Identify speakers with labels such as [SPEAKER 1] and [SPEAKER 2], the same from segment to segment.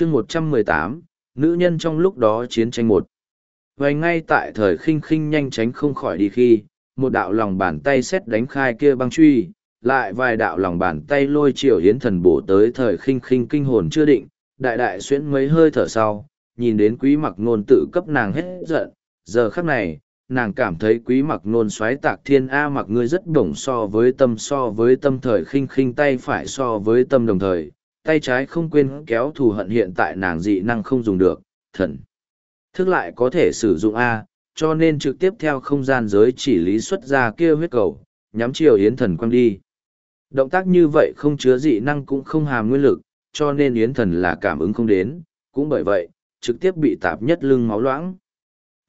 [SPEAKER 1] chương một trăm mười tám, nữ nhân trong lúc đó chiến tranh một. Vậy ngay tại thời khinh khinh nhanh tránh không khỏi đi khi, một đạo lòng bàn tay xét đánh khai kia băng truy, lại vài đạo lòng bàn tay lôi triều hiến thần bổ tới thời khinh khinh kinh hồn chưa định, đại đại xuyễn mấy hơi thở sau, nhìn đến quý mặc nôn tự cấp nàng hết giận, giờ khắc này, nàng cảm thấy quý mặc nôn xoáy tạc thiên a mặc ngươi rất bổng so với tâm so với tâm thời khinh khinh tay phải so với tâm đồng thời tay trái không quên kéo thù hận hiện tại nàng dị năng không dùng được thần. Thức lại có thể sử dụng a cho nên trực tiếp theo không gian giới chỉ lý xuất ra kia huyết cầu nhắm chiều yến thần quăng đi. Động tác như vậy không chứa dị năng cũng không hàm nguyên lực cho nên yến thần là cảm ứng không đến cũng bởi vậy trực tiếp bị tạp nhất lưng máu loãng.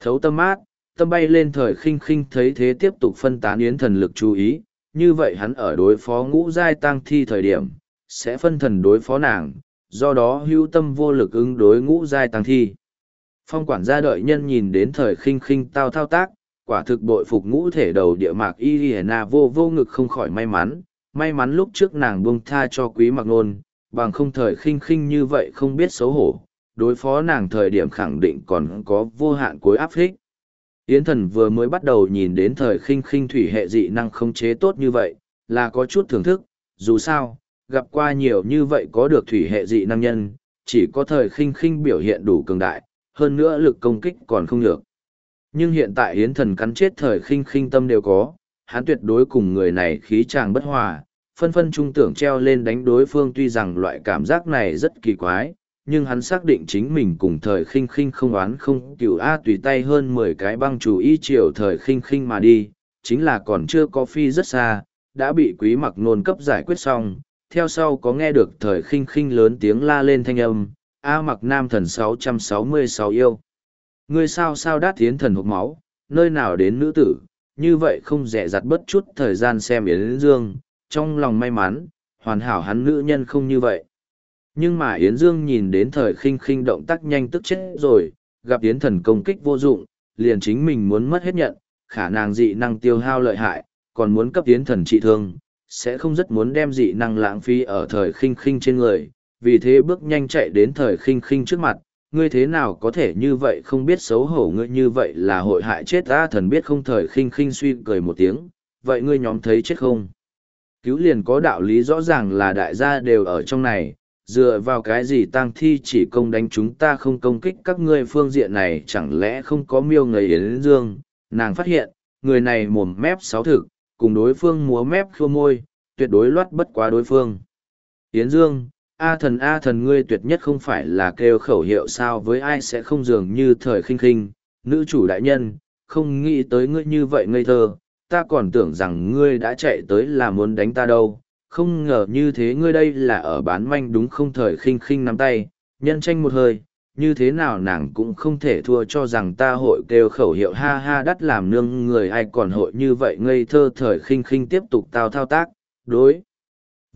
[SPEAKER 1] Thấu tâm mát tâm bay lên thời khinh khinh thấy thế tiếp tục phân tán yến thần lực chú ý, như vậy hắn ở đối phó ngũ giai tăng thi thời điểm, sẽ phân thần đối phó nàng, do đó hữu tâm vô lực ứng đối ngũ giai tăng thi. Phong quản gia đợi nhân nhìn đến thời khinh khinh tao thao tác, quả thực bội phục ngũ thể đầu địa mạc Irina vô vô ngực không khỏi may mắn, may mắn lúc trước nàng buông tha cho quý mặc nôn, bằng không thời khinh khinh như vậy không biết xấu hổ, đối phó nàng thời điểm khẳng định còn có vô hạn cuối áp thích. Yến thần vừa mới bắt đầu nhìn đến thời khinh khinh thủy hệ dị năng không chế tốt như vậy, là có chút thưởng thức, dù sao, gặp qua nhiều như vậy có được thủy hệ dị năng nhân, chỉ có thời khinh khinh biểu hiện đủ cường đại, hơn nữa lực công kích còn không được. Nhưng hiện tại Yến thần cắn chết thời khinh khinh tâm đều có, hắn tuyệt đối cùng người này khí chàng bất hòa, phân phân trung tưởng treo lên đánh đối phương tuy rằng loại cảm giác này rất kỳ quái, nhưng hắn xác định chính mình cùng thời khinh khinh không oán không cửu A tùy tay hơn mười cái băng chủ y chiều thời khinh khinh mà đi, chính là còn chưa có phi rất xa, đã bị quý mặc nôn cấp giải quyết xong, theo sau có nghe được thời khinh khinh lớn tiếng la lên thanh âm, A mặc nam thần 666 yêu. Ngươi sao sao đát tiến thần hộp máu, nơi nào đến nữ tử, như vậy không rẻ rặt bất chút thời gian xem Yến Dương, trong lòng may mắn, hoàn hảo hắn nữ nhân không như vậy. Nhưng mà Yến Dương nhìn đến thời khinh khinh động tác nhanh tức chết rồi, gặp Yến thần công kích vô dụng, liền chính mình muốn mất hết nhận, khả năng dị năng tiêu hao lợi hại, còn muốn cấp Yến thần trị thương, sẽ không rất muốn đem dị năng lãng phí ở thời khinh khinh trên người, vì thế bước nhanh chạy đến thời khinh khinh trước mặt, ngươi thế nào có thể như vậy không biết xấu hổ ngươi như vậy là hội hại chết ta thần biết không thời khinh khinh suy cười một tiếng, vậy ngươi nhóm thấy chết không? Cứu liền có đạo lý rõ ràng là đại gia đều ở trong này, dựa vào cái gì tang thi chỉ công đánh chúng ta không công kích các ngươi phương diện này chẳng lẽ không có miêu người yến dương nàng phát hiện người này mồm mép sáu thực cùng đối phương múa mép khua môi tuyệt đối loát bất quá đối phương. Yến dương a thần a thần ngươi tuyệt nhất không phải là kêu khẩu hiệu sao với ai sẽ không dường như thời khinh khinh nữ chủ đại nhân không nghĩ tới ngươi như vậy ngây thơ ta còn tưởng rằng ngươi đã chạy tới là muốn đánh ta đâu không ngờ như thế ngươi đây là ở bán manh đúng không thời khinh khinh nắm tay, nhân tranh một hơi, như thế nào nàng cũng không thể thua cho rằng ta hội kêu khẩu hiệu ha ha đắt làm nương người ai còn hội như vậy ngây thơ thời khinh khinh tiếp tục tao thao tác, đối.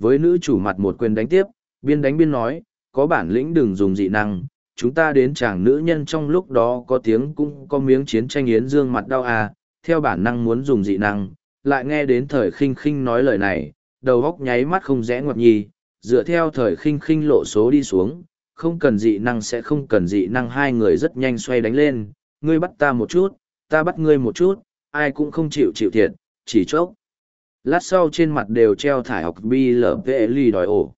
[SPEAKER 1] Với nữ chủ mặt một quyền đánh tiếp, biên đánh biên nói, có bản lĩnh đừng dùng dị năng, chúng ta đến chàng nữ nhân trong lúc đó có tiếng cũng có miếng chiến tranh yến dương mặt đau à, theo bản năng muốn dùng dị năng, lại nghe đến thời khinh khinh nói lời này, đầu góc nháy mắt không rẽ ngoặt nhì, dựa theo thời khinh khinh lộ số đi xuống, không cần dị năng sẽ không cần dị năng hai người rất nhanh xoay đánh lên, ngươi bắt ta một chút, ta bắt ngươi một chút, ai cũng không chịu chịu thiệt, chỉ chốc. Lát sau trên mặt đều treo thải học bi lở vệ ly đòi ổ.